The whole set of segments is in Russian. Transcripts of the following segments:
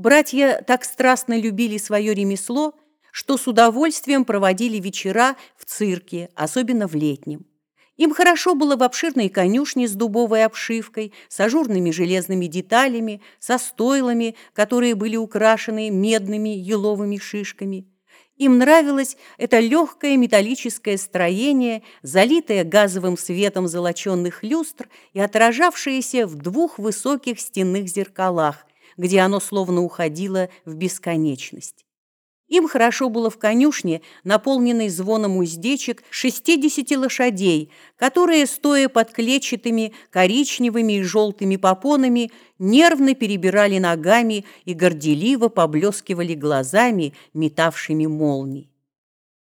Братья так страстно любили свое ремесло, что с удовольствием проводили вечера в цирке, особенно в летнем. Им хорошо было в обширной конюшне с дубовой обшивкой, с ажурными железными деталями, со стойлами, которые были украшены медными еловыми шишками. Им нравилось это легкое металлическое строение, залитое газовым светом золоченных люстр и отражавшееся в двух высоких стенных зеркалах, где оно словно уходило в бесконечность. Им хорошо было в конюшне, наполненной звоном уздечек 60 лошадей, которые, стоя под клетчатыми, коричневыми и желтыми попонами, нервно перебирали ногами и горделиво поблескивали глазами, метавшими молнии.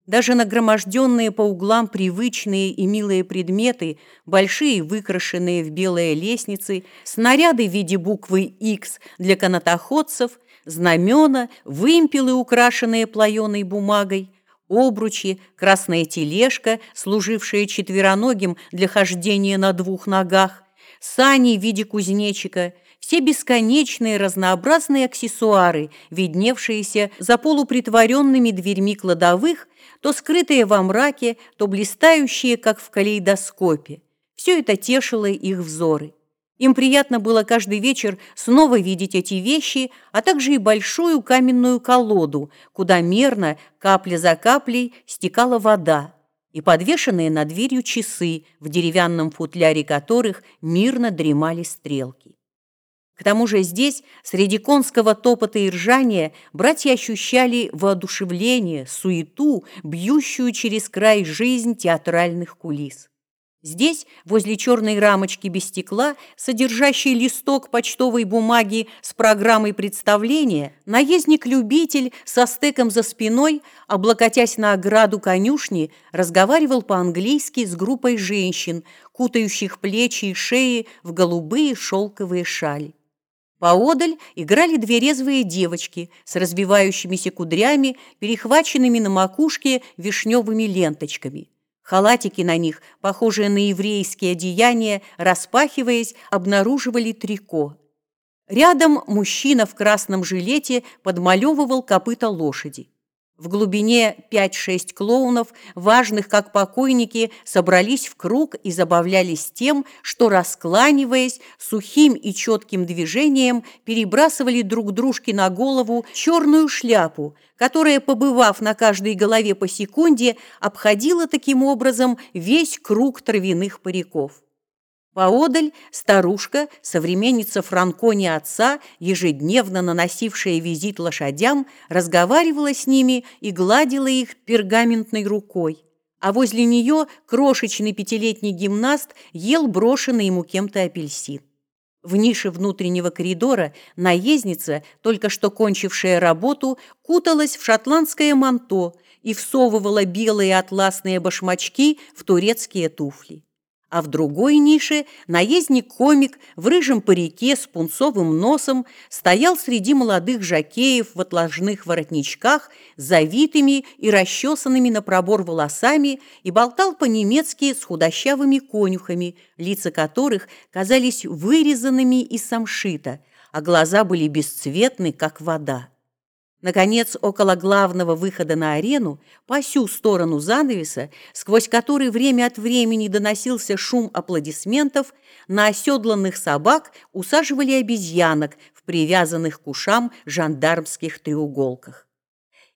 Даже нагроможденные по углам привычные и милые предметы, большие выкрашенные в белые лестницы, снаряды в виде буквы X для канатоходцев, знамена, вымпелы, украшенные плаеной бумагой, обручи, красная тележка, служившая четвероногим для хождения на двух ногах, сани в виде кузнечика, все бесконечные разнообразные аксессуары, видневшиеся за полупритворенными дверьми кладовых то скрытые во мраке, то блистающие, как в калейдоскопе. Все это тешило их взоры. Им приятно было каждый вечер снова видеть эти вещи, а также и большую каменную колоду, куда мерно, капля за каплей, стекала вода, и подвешенные над дверью часы, в деревянном футляре которых мирно дремали стрелки. К тому же здесь, среди конского топота и ржания, братья ощущали воодушевление, суету, бьющую через край жизнь театральных кулис. Здесь, возле черной рамочки без стекла, содержащей листок почтовой бумаги с программой представления, наездник-любитель со стеком за спиной, облокотясь на ограду конюшни, разговаривал по-английски с группой женщин, кутающих плечи и шеи в голубые шелковые шали. Поодаль играли две резвые девочки с разбивающимися кудрями, перехваченными на макушке вишневыми ленточками. Халатики на них, похожие на еврейские одеяния, распахиваясь, обнаруживали трико. Рядом мужчина в красном жилете подмалевывал копыта лошади. В глубине 5-6 клоунов, важных как покойники, собрались в круг и забавлялись тем, что, раскланиваясь, сухим и четким движением перебрасывали друг дружке на голову черную шляпу, которая, побывав на каждой голове по секунде, обходила таким образом весь круг травяных париков. Поодаль старушка, современница Франкони отца, ежедневно наносившая визит лошадям, разговаривала с ними и гладила их пергаментной рукой. А возле нее крошечный пятилетний гимнаст ел брошенный ему кем-то апельсин. В нише внутреннего коридора наездница, только что кончившая работу, куталась в шотландское манто и всовывала белые атласные башмачки в турецкие туфли. А в другой нише наездник-комик в рыжем парике с пунцовым носом стоял среди молодых жакеев в отложных воротничках, завитыми и расчесанными на пробор волосами и болтал по-немецки с худощавыми конюхами, лица которых казались вырезанными из самшита, а глаза были бесцветны, как вода. Наконец, около главного выхода на арену, по сю сторону занавеса, сквозь который время от времени доносился шум аплодисментов, на оседланных собак усаживали обезьянок в привязанных к ушам жандармских треуголках.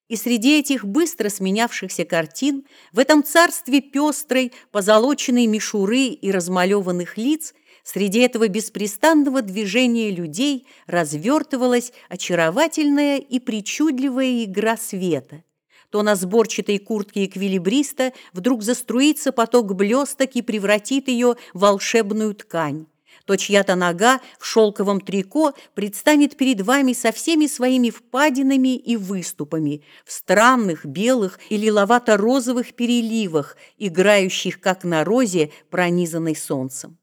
И среди этих быстро сменявшихся картин, в этом царстве пестрой, позолоченной мишуры и размалеванных лиц – Среди этого беспрестанного движения людей развертывалась очаровательная и причудливая игра света. То на сборчатой куртке эквилибриста вдруг заструится поток блесток и превратит ее в волшебную ткань то чья-то нога в шелковом трико предстанет перед вами со всеми своими впадинами и выступами, в странных белых и лиловато-розовых переливах, играющих, как на розе, пронизанной солнцем.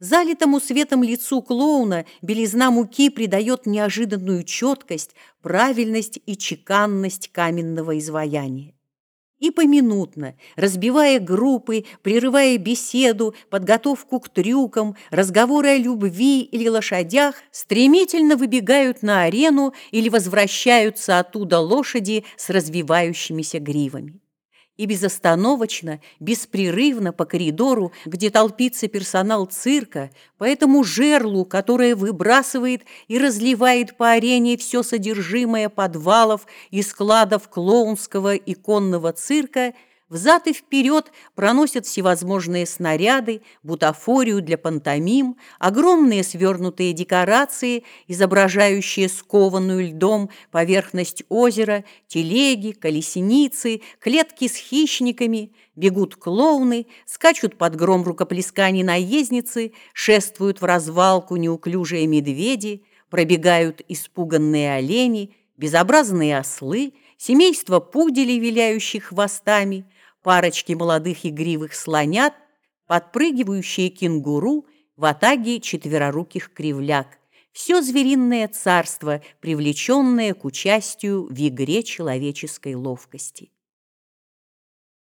Залитому светом лицу клоуна белизна муки придает неожиданную четкость, правильность и чеканность каменного изваяния. И поминутно, разбивая группы, прерывая беседу, подготовку к трюкам, разговоры о любви или лошадях, стремительно выбегают на арену или возвращаются оттуда лошади с развивающимися гривами и безостановочно, беспрерывно по коридору, где толпится персонал цирка, по этому жерлу, которое выбрасывает и разливает по арене все содержимое подвалов и складов клоунского и конного цирка – Взад и вперед проносят всевозможные снаряды, бутафорию для пантомим, огромные свернутые декорации, изображающие скованную льдом поверхность озера, телеги, колесницы, клетки с хищниками, бегут клоуны, скачут под гром рукоплесканий наездницы, шествуют в развалку неуклюжие медведи, пробегают испуганные олени, безобразные ослы, семейство пуделей, виляющих хвостами – парочки молодых игривых слонят, подпрыгивающие кенгуру в атаге четвероруких кривляк. Все звериное царство, привлеченное к участию в игре человеческой ловкости.